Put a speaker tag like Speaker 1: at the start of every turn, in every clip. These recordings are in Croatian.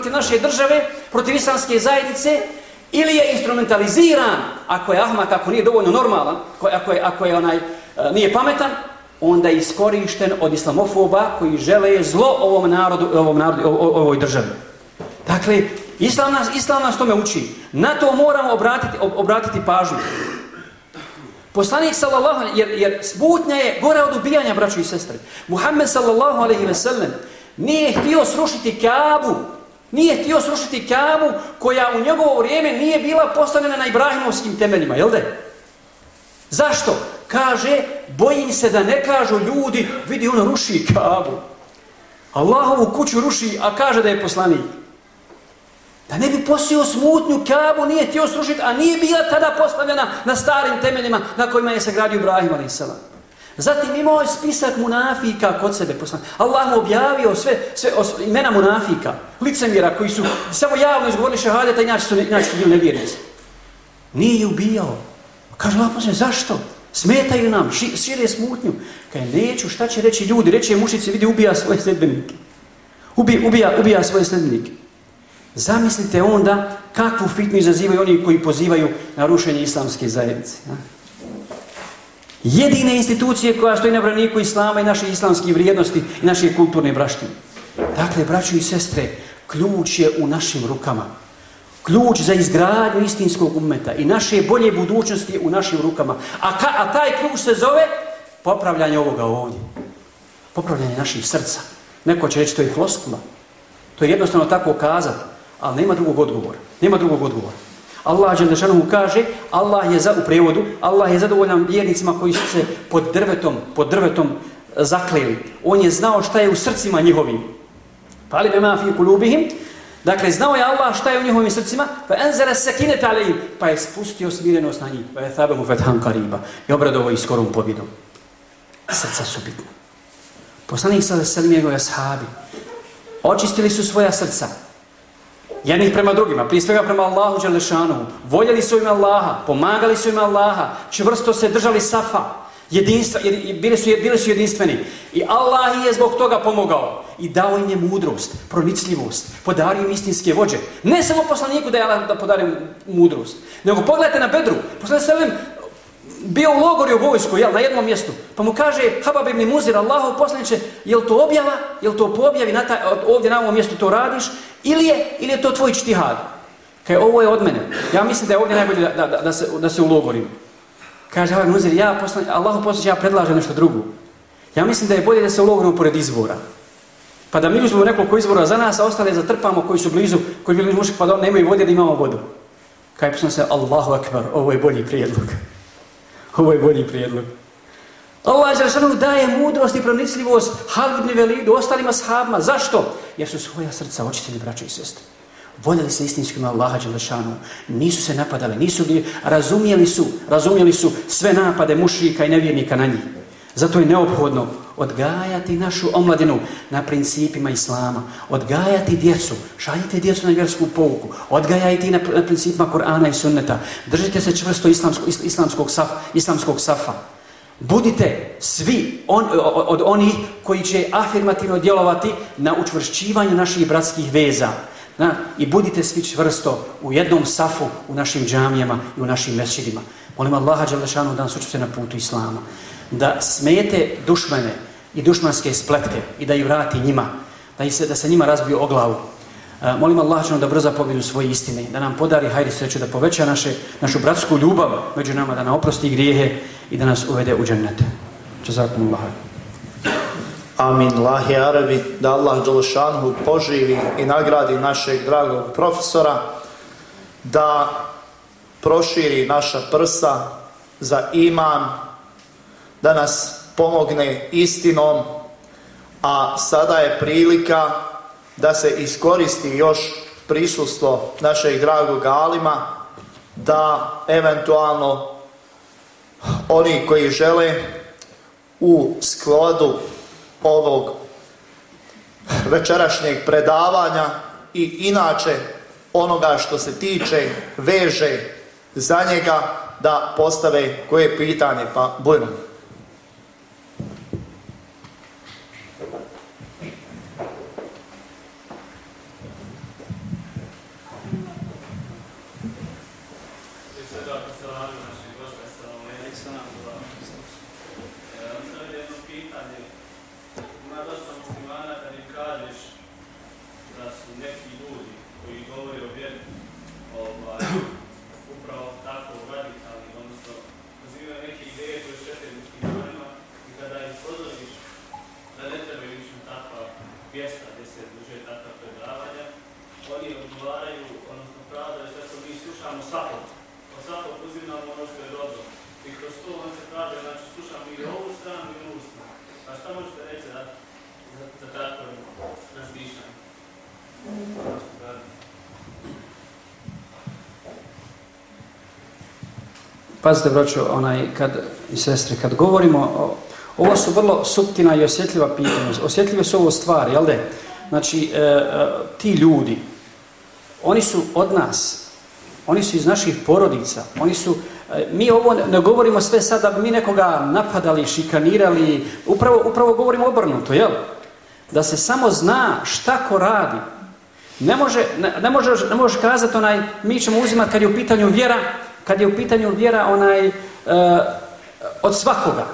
Speaker 1: protiv naše države, protiv islamske zajednice, ili je instrumentaliziran, ako je ahmak, ako nije dovoljno normalan, ako je, ako je onaj, e, nije pametan, onda je iskorišten od islamofoba koji žele zlo ovom narodu, ovom narodu, ovoj državi. Dakle, islam nas, islam nas tome uči. Na to moramo obratiti, obratiti pažnju. Poslanik sallallahu jer, jer smutnja je gora od ubijanja braću i sestre. Muhammed sallallahu alaihi ve sellem nije htio srušiti Kabu. Nije htio srušiti Kabu koja u njegovo vrijeme nije bila postavljena na Ibrahimovskim temeljima, jel da? Zašto? Kaže, bojim se da ne kažu ljudi, vidi ono ruši Kabu. Allahovu kuću ruši, a kaže da je poslanik. Da ne bi posio smutnju Kabu, nije htio srušiti, a nije bila tada postavljena na starim temeljima na kojima je sagradio Ibrahim a.s. Zatim imao je spisak munafika kod sebe poslan. Allah mu objavio sve, sve imena munafika, licemjera koji su samo javno izgovorili šahadeta i inače su, su bili nevjernici. Nije ubijao. Kaže Allah poslan, zašto? Smetaju nam, ši, šire smutnju. Kaže, neću, šta će reći ljudi? Reći je mušici, vidi, ubija svoje sledbenike. Ubi, ubija, ubija svoje sledbenike. Zamislite onda kakvu fitnu izazivaju oni koji pozivaju na rušenje islamske zajednice. Jedine institucije koja stoji na braniku islama i naše islamske vrijednosti i naše kulturne braštine. Dakle, braći i sestre, ključ je u našim rukama. Ključ za izgradnju istinskog umeta i naše bolje budućnosti u našim rukama. A, a taj ključ se zove popravljanje ovoga ovdje. Popravljanje naših srca. Neko će reći to je floskula. To je jednostavno tako kazati, ali nema drugog odgovora. Nema drugog odgovora. Allah Đelešanu kaže, Allah je za, u prevodu, Allah je zadovoljan vjernicima koji su se pod drvetom, pod drvetom zakleli. On je znao šta je u srcima njihovim. Pa li bema fi kulubihim, Dakle, znao je Allah šta je u njihovim srcima, pa enzara sakinet alejim, pa je spustio smirenost na njih, pa je thabemu fethan kariba i obradovo i skorom pobjedom. Srca su bitna. Poslanik sada selim njegove ashabi, očistili su svoja srca, jednih prema drugima, prije svega prema Allahu Đelešanu, voljeli su im Allaha, pomagali su im Allaha, čvrsto se držali safa, jedinstva, bili, su, bili su jedinstveni. I Allah je zbog toga pomogao i dao im je mudrost, pronicljivost, podario im istinske vođe. Ne samo poslaniku da je Allah da podario mudrost, nego pogledajte na Bedru, poslanik bio u logoru u vojsku, jel, na jednom mjestu, pa mu kaže Habab ibn Muzir, Allahov poslaniče, jel to objava, jel to po objavi, na taj, ovdje na ovom mjestu to radiš, ili je, ili je to tvoj čtihad? Kaj ovo je od mene. Ja mislim da je ovdje najbolje da, da, da, se, da se ulogorim. Kaže Habab Muzir, ja poslan, Allahov poslaniče, ja predlažem nešto drugo. Ja mislim da je bolje da se ulogorimo pored izvora. Pa da mi uzmemo nekoliko izvora za nas, a ostale zatrpamo koji su blizu, koji bili muški, pa da nemaju vode da imamo vodu. Kaj se, Allahu akbar, ovo je bolji prijedlog. Ovo je bolji prijedlog. Allah Đelešanu daje mudrost i pronicljivost ibn Velidu, ostalima sahabima. Zašto? Jer su svoja srca očistili braće i sestre. Voljeli se istinskim Allaha Đelešanu. Nisu se napadali, nisu bili, razumijeli su, razumijeli su sve napade mušrika i nevjernika na njih. Zato je neophodno odgajati našu omladinu na principima Islama, odgajati djecu, šaljite djecu na vjersku pouku, odgajajte na, na principima Korana i Sunneta, držite se čvrsto islamsko, islamskog, saf, islamskog safa. Budite svi on, od onih koji će afirmativno djelovati na učvršćivanju naših bratskih veza. Na, I budite svi čvrsto u jednom safu u našim džamijama i u našim mesčidima. Molim Allaha Đalešanu da nas učite na putu Islama. Da smijete dušmene, i dušmanske spletke i da ih vrati njima, da, se, da se njima razbiju o glavu. E, molim Allah da brzo pobjedu svoje istine, da nam podari hajri sreću, da poveća naše, našu bratsku ljubav među nama, da nam oprosti grijehe i da nas uvede u džennete. Čezakum Allah.
Speaker 2: Amin. Lahi Arabi, da Allah Đološanhu poživi i nagradi našeg dragog profesora, da proširi naša prsa za iman, da nas pomogne istinom, a sada je prilika da se iskoristi još prisustvo našeg dragog Alima, da eventualno oni koji žele u skladu ovog večerašnjeg predavanja i inače onoga što se tiče veže za njega da postave koje pitanje, pa budemo.
Speaker 3: su neki ljudi koji govore o vjeri, ovaj, upravo tako radikalni, odnosno pozivaju neke ideje koje štete ljudskim ljudima i kada ih pozoriš da ne trebaju ići na takva mjesta gdje se drže takva predavanja, oni odgovaraju, odnosno pravdaju sve što mi slušamo svakog. Od svakog uzimamo ono što je dobro. I kroz znači slušamo i ovu stranu i ovu stranu. A šta možete reći za, za, za tako razmišljanje?
Speaker 1: Pazite, broćo, onaj, kad, i sestre, kad govorimo, o, ovo su vrlo suptina i osjetljiva pitanja. Osjetljive su ovo stvari, jel de? Znači, e, e, ti ljudi, oni su od nas, oni su iz naših porodica, oni su, mi ovo ne govorimo sve sad da bi mi nekoga napadali, šikanirali, upravo, upravo govorimo obrnuto, jel? Da se samo zna šta ko radi. Ne može, ne, ne može, ne može kazati onaj, mi ćemo uzimati kad je u pitanju vjera, kad je u pitanju vjera onaj, e, od svakoga.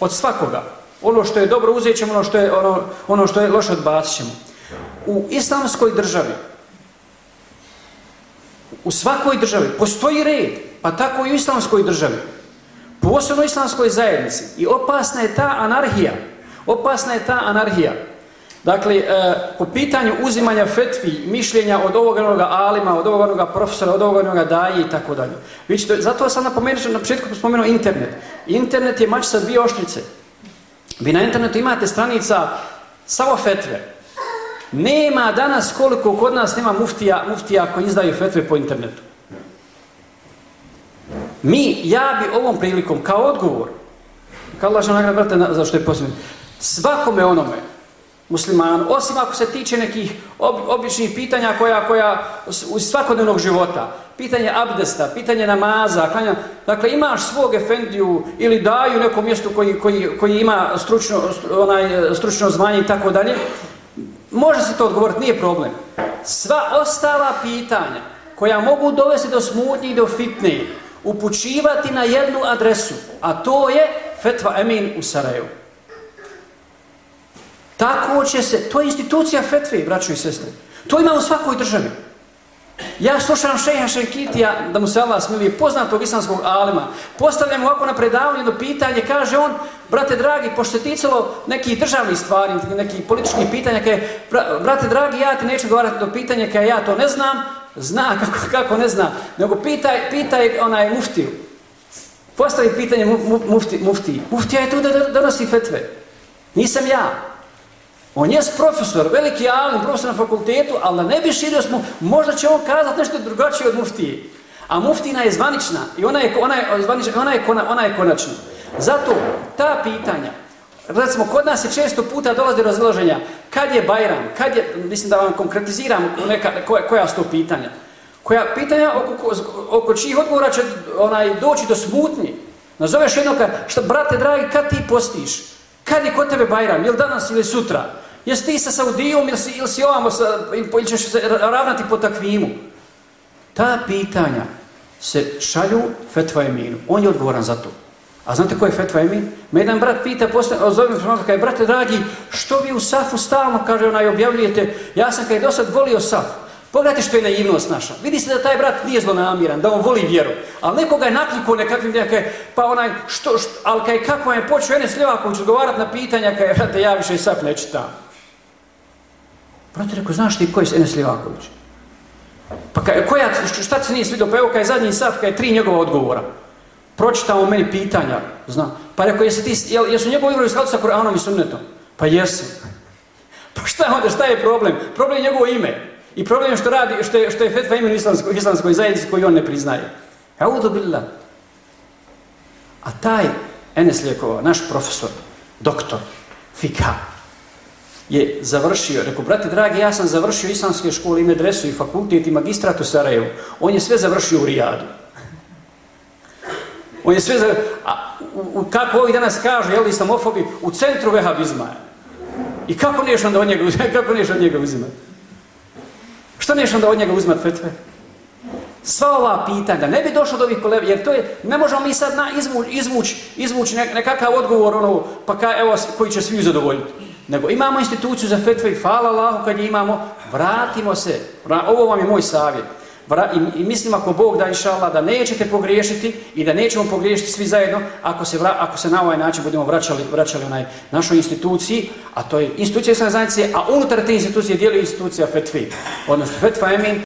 Speaker 1: Od svakoga. Ono što je dobro uzet ćemo, ono što je, ono, ono što je loše odbacit ćemo. U islamskoj državi, u svakoj državi postoji red, pa tako i u islamskoj državi. Posebno u islamskoj zajednici. I opasna je ta anarhija. Opasna je ta anarhija. Dakle, e, po pitanju uzimanja fetvi, mišljenja od ovog onoga alima, od ovog onoga profesora, od ovog onoga daje i tako dalje. Vi zato sam napomenuo, na početku spomenuo internet. Internet je mač sa dvije oštrice. Vi na internetu imate stranica samo fetve. Nema danas koliko kod nas nema muftija, muftija koji izdaju fetve po internetu. Mi, ja bi ovom prilikom kao odgovor, kao lažna nagrada, brate, za što je posljedno, svakome onome, musliman, osim ako se tiče nekih ob, običnih pitanja koja, koja u svakodnevnog života, pitanje abdesta, pitanje namaza, klanja, dakle imaš svog efendiju ili daju nekom mjestu koji, koji, koji ima stručno, onaj, stručno zvanje i tako dalje, može se to odgovoriti, nije problem. Sva ostala pitanja koja mogu dovesti do smutnje i do fitne, upućivati na jednu adresu, a to je Fetva Emin u Sarajevu. Tako će se, to je institucija fetve, braćo i sestre. To ima u svakoj državi. Ja slušam šeha Šenkitija, da mu se Allah smilije, poznatog islamskog alima. Postavljam ovako na predavanje do pitanje, kaže on, brate dragi, pošto se ticalo nekih državnih stvari, nekih političkih pitanja, kaže, brate dragi, ja ti neću govoriti do pitanja, kaže, ja to ne znam, zna kako, kako ne zna, nego pitaj, pitaj onaj muftiju. Postavi pitanje mufti, muftiji. Muftija je tu da donosi fetve. Nisam ja. On je profesor, veliki alim, profesor na fakultetu, ali da ne bi širio smo, možda će on kazati nešto drugačije od muftije. A muftina je zvanična i ona je, ona je, ona je, ona je konačna. Zato ta pitanja, recimo, kod nas je često puta dolazi do razloženja, kad je Bajram, kad je, mislim da vam konkretiziram neka, koja, koja su to pitanja. Koja pitanja oko, oko čijih odgovora će onaj, doći do smutnje. Nazoveš jednog, što, brate dragi, kad ti postiš? Kad je kod tebe Bajram? Je li danas ili sutra? Jesi ti sa Saudijom ili si, ili si ovamo sa, ili ćeš se ravnati po takvimu? Ta pitanja se šalju Fetva Eminu. On je odgovoran za to. A znate ko je Fetva Emin? Me jedan brat pita, zovem me kaže, brate dragi, što vi u Safu stalno, kaže onaj, objavljujete, ja sam kaj do sad volio Saf. Pogledajte što je naivnost naša. Vidi se da taj brat nije zlonamiran, da on voli vjeru. Ali nekoga je nakliko nekakvim nekaj, pa onaj, što, što ali kaj kako je počeo Enes Ljevaković odgovarati na pitanja, kaj, brate, ja više Saf ne čitam. Brate, rekao, znaš ti ko je Enes Ljevaković? Pa kaj, koja, šta se nije svidio? Pa evo kaj zadnji Saf, kaj tri njegova odgovora. Pročitao meni pitanja, zna. Pa rekao, jesi ti, jel, jesu njegovi igrali skladu sa Koranom i Sunnetom? Pa jesu. Pa šta onda, šta je problem? Problem je njegovo ime. I problem je što radi, što je, što je fetva imenu islamskoj, islamskoj zajednici koju on ne priznaje. Audu billah. A taj Enes Lijekova, naš profesor, doktor, fika, je završio, rekao, brate dragi, ja sam završio islamske škole i medresu i fakultet i magistrat u Sarajevu. On je sve završio u Rijadu. On je sve završio, a u, u, kako ovih danas kažu, jel, islamofobi, u centru vehabizma. I kako neš onda od njega, kako neš od njega uzimati? Što neš onda od njega uzimati fetve? sva ova pitanja, ne bi došlo do ovih koleba, jer to je, ne možemo mi sad na izvući izvuć, izvuć nekakav odgovor, ono, pa ka, evo, koji će svi zadovoljiti. Nego imamo instituciju za fetve i hvala Allahu kad je imamo, vratimo se, ovo vam je moj savjet. I, mislim ako Bog da inša da nećete pogriješiti i da nećemo pogriješiti svi zajedno ako se, ako se na ovaj način budemo vraćali, vraćali onaj našoj instituciji, a to je institucija zajednice, a unutar te institucije djeluje institucija fetvi, odnosno fetva emin,